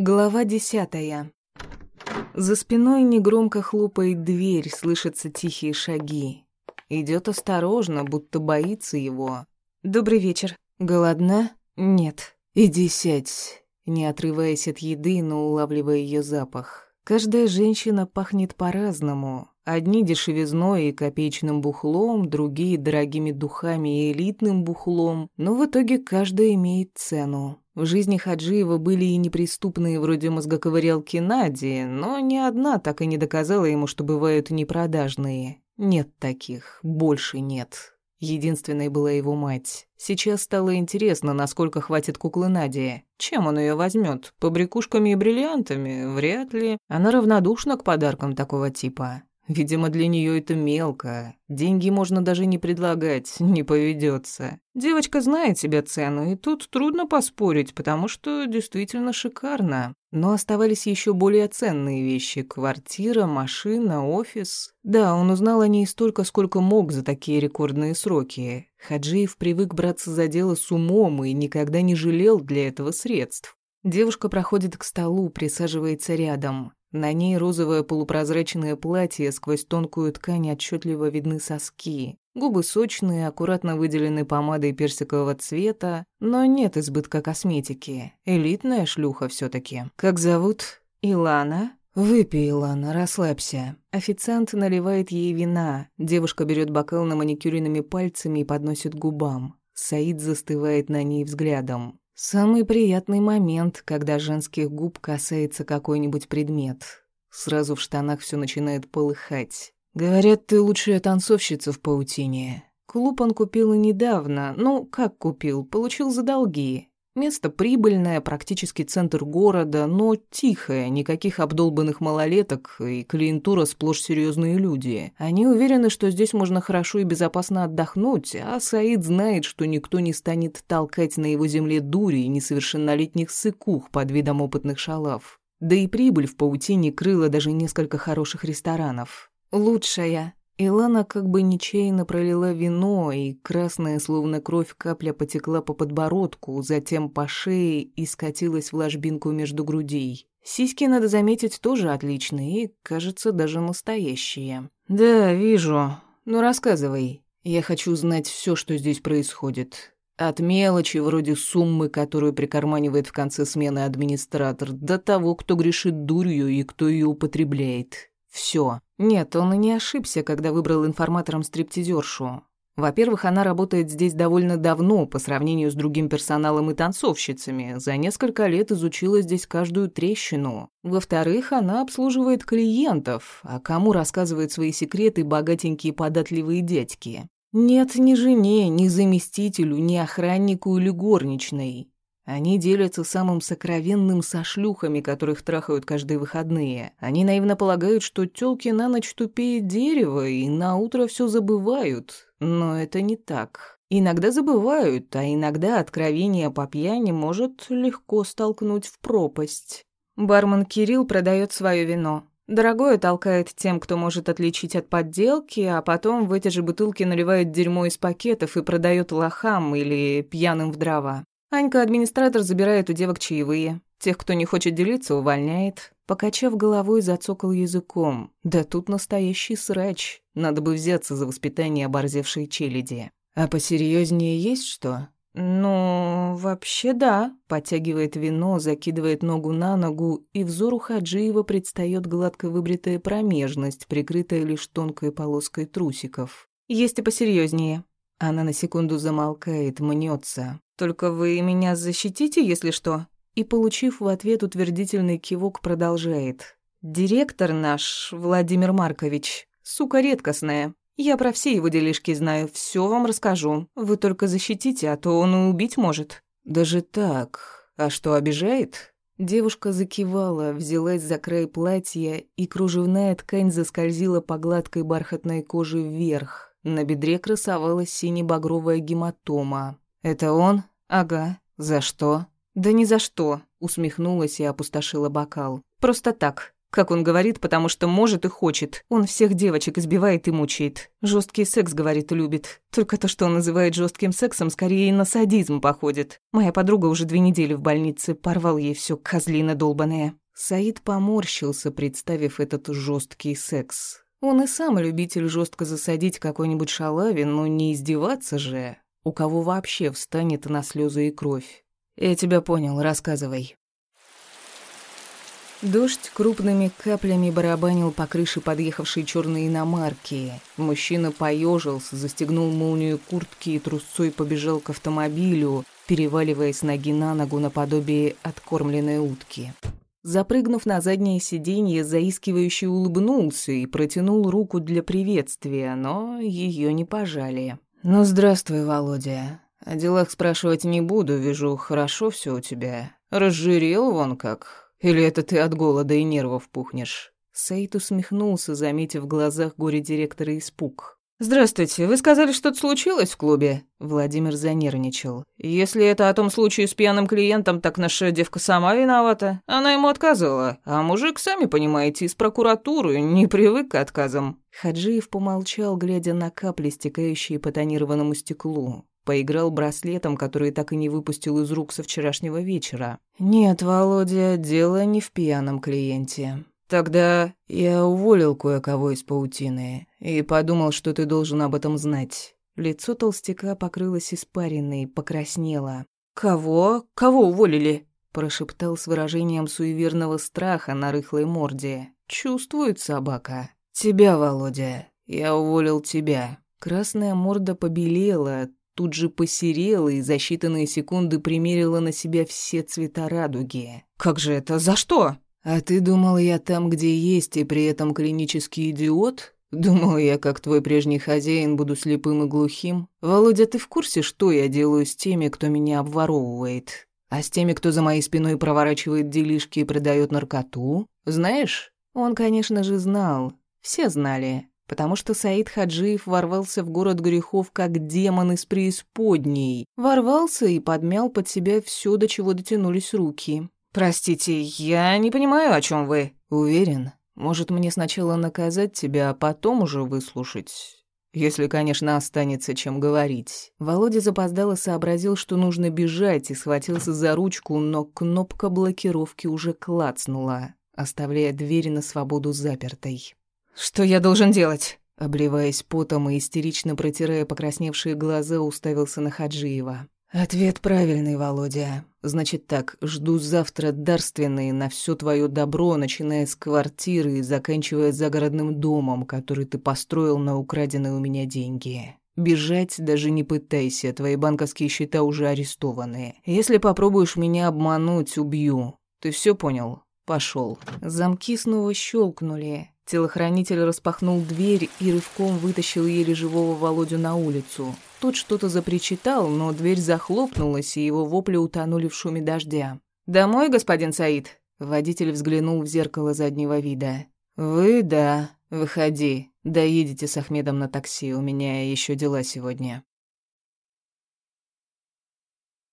Глава десятая. За спиной негромко хлопает дверь, слышатся тихие шаги. Идет осторожно, будто боится его. «Добрый вечер. Голодна? Нет. Иди сядь», не отрываясь от еды, но улавливая ее запах. Каждая женщина пахнет по-разному. Одни дешевизной и копеечным бухлом, другие дорогими духами и элитным бухлом, но в итоге каждая имеет цену. В жизни Хаджиева были и неприступные вроде мозгоковырялки Нади, но ни одна так и не доказала ему, что бывают непродажные. Нет таких, больше нет. Единственной была его мать. Сейчас стало интересно, насколько хватит куклы Нади. Чем он ее возьмет? Побрякушками и бриллиантами? Вряд ли. Она равнодушна к подаркам такого типа. Видимо, для нее это мелко. Деньги можно даже не предлагать, не поведется. Девочка знает себе цену, и тут трудно поспорить, потому что действительно шикарно. Но оставались еще более ценные вещи: квартира, машина, офис. Да, он узнал о ней столько, сколько мог за такие рекордные сроки. Хаджиев привык браться за дело с умом и никогда не жалел для этого средств. Девушка проходит к столу, присаживается рядом. На ней розовое полупрозрачное платье, сквозь тонкую ткань отчетливо видны соски. Губы сочные, аккуратно выделены помадой персикового цвета, но нет избытка косметики. Элитная шлюха все таки Как зовут? Илана? «Выпей, Илана, расслабься». Официант наливает ей вина. Девушка берет бокал на маникюренными пальцами и подносит губам. Саид застывает на ней взглядом. Самый приятный момент, когда женских губ касается какой-нибудь предмет. Сразу в штанах все начинает полыхать. Говорят, ты лучшая танцовщица в паутине. Клуб он купил недавно. Ну, как купил? Получил за долги. Место прибыльное, практически центр города, но тихое, никаких обдолбанных малолеток и клиентура сплошь серьезные люди. Они уверены, что здесь можно хорошо и безопасно отдохнуть, а Саид знает, что никто не станет толкать на его земле дури и несовершеннолетних сыкух под видом опытных шалав. Да и прибыль в паутине крыла даже несколько хороших ресторанов. «Лучшая», Илана как бы нечаянно пролила вино, и красная, словно кровь, капля потекла по подбородку, затем по шее и скатилась в ложбинку между грудей. Сиськи, надо заметить, тоже отличные и, кажется, даже настоящие. «Да, вижу. Ну, рассказывай. Я хочу знать все, что здесь происходит. От мелочи, вроде суммы, которую прикарманивает в конце смены администратор, до того, кто грешит дурью и кто ее употребляет. Все. Нет, он и не ошибся, когда выбрал информатором стриптизершу. Во-первых, она работает здесь довольно давно по сравнению с другим персоналом и танцовщицами. За несколько лет изучила здесь каждую трещину. Во-вторых, она обслуживает клиентов, а кому рассказывает свои секреты богатенькие податливые дядьки. Нет ни жене, ни заместителю, ни охраннику или горничной. Они делятся самым сокровенным со шлюхами, которых трахают каждые выходные. Они наивно полагают, что тёлки на ночь тупее дерева и на утро все забывают. Но это не так. Иногда забывают, а иногда откровение по пьяни может легко столкнуть в пропасть. Бармен Кирилл продает свое вино. Дорогое толкает тем, кто может отличить от подделки, а потом в эти же бутылки наливает дерьмо из пакетов и продает лохам или пьяным в дрова. Анька-администратор забирает у девок чаевые. Тех, кто не хочет делиться, увольняет. Покачав головой, зацокал языком. Да тут настоящий срач. Надо бы взяться за воспитание оборзевшей челяди. А посерьезнее есть что? «Ну, вообще да», — подтягивает вино, закидывает ногу на ногу, и взору Хаджиева предстает гладко выбритая промежность, прикрытая лишь тонкой полоской трусиков. «Есть и посерьезнее. Она на секунду замолкает, мнется. «Только вы меня защитите, если что?» И, получив в ответ утвердительный кивок, продолжает. «Директор наш, Владимир Маркович, сука редкостная. Я про все его делишки знаю, все вам расскажу. Вы только защитите, а то он и убить может». «Даже так? А что, обижает?» Девушка закивала, взялась за край платья, и кружевная ткань заскользила по гладкой бархатной коже вверх. На бедре красовалась сине-багровая гематома. «Это он?» «Ага. За что?» «Да ни за что», — усмехнулась и опустошила бокал. «Просто так. Как он говорит, потому что может и хочет. Он всех девочек избивает и мучает. Жесткий секс, говорит, любит. Только то, что он называет жестким сексом, скорее на садизм походит. Моя подруга уже две недели в больнице, порвал ей все козлина долбаная. Саид поморщился, представив этот жесткий секс. Он и сам любитель жестко засадить какой-нибудь шалави, но не издеваться же. У кого вообще встанет на слезы и кровь? Я тебя понял, рассказывай. Дождь крупными каплями барабанил по крыше подъехавшей черной иномарки. Мужчина поежился, застегнул молнию куртки и трусцой побежал к автомобилю, переваливаясь ноги на ногу наподобие откормленной утки. Запрыгнув на заднее сиденье, заискивающе улыбнулся и протянул руку для приветствия, но ее не пожали. «Ну, здравствуй, Володя. О делах спрашивать не буду, вижу, хорошо все у тебя. Разжирел вон как, или это ты от голода и нервов пухнешь?» Сейт усмехнулся, заметив в глазах горе-директора испуг. «Здравствуйте, вы сказали, что-то случилось в клубе?» Владимир занервничал. «Если это о том случае с пьяным клиентом, так наша девка сама виновата. Она ему отказывала. А мужик, сами понимаете, из прокуратуры не привык к отказам». Хаджиев помолчал, глядя на капли, стекающие по тонированному стеклу. Поиграл браслетом, который так и не выпустил из рук со вчерашнего вечера. «Нет, Володя, дело не в пьяном клиенте. Тогда я уволил кое-кого из паутины и подумал, что ты должен об этом знать». Лицо толстяка покрылось испариной, покраснело. «Кого? Кого уволили?» прошептал с выражением суеверного страха на рыхлой морде. «Чувствует собака». «Тебя, Володя. Я уволил тебя». Красная морда побелела, тут же посерела и за считанные секунды примерила на себя все цвета радуги. «Как же это? За что?» «А ты думал, я там, где есть, и при этом клинический идиот?» «Думал я, как твой прежний хозяин, буду слепым и глухим. Володя, ты в курсе, что я делаю с теми, кто меня обворовывает? А с теми, кто за моей спиной проворачивает делишки и продает наркоту? Знаешь?» Он, конечно же, знал. Все знали потому что Саид Хаджиев ворвался в город грехов как демон из преисподней. Ворвался и подмял под себя все, до чего дотянулись руки. «Простите, я не понимаю, о чем вы». «Уверен. Может, мне сначала наказать тебя, а потом уже выслушать?» Если, конечно, останется чем говорить. Володя запоздало сообразил, что нужно бежать, и схватился за ручку, но кнопка блокировки уже клацнула, оставляя дверь на свободу запертой. «Что я должен делать?» Обливаясь потом и истерично протирая покрасневшие глаза, уставился на Хаджиева. «Ответ правильный, Володя. Значит так, жду завтра дарственные на все твое добро, начиная с квартиры и заканчивая загородным домом, который ты построил на украденные у меня деньги. Бежать даже не пытайся, твои банковские счета уже арестованы. Если попробуешь меня обмануть, убью. Ты все понял? Пошел. Замки снова щелкнули. Телохранитель распахнул дверь и рывком вытащил еле живого Володю на улицу. Тот что-то запричитал, но дверь захлопнулась, и его вопли утонули в шуме дождя. «Домой, господин Саид?» Водитель взглянул в зеркало заднего вида. «Вы, да. Выходи. Доедете с Ахмедом на такси, у меня еще дела сегодня».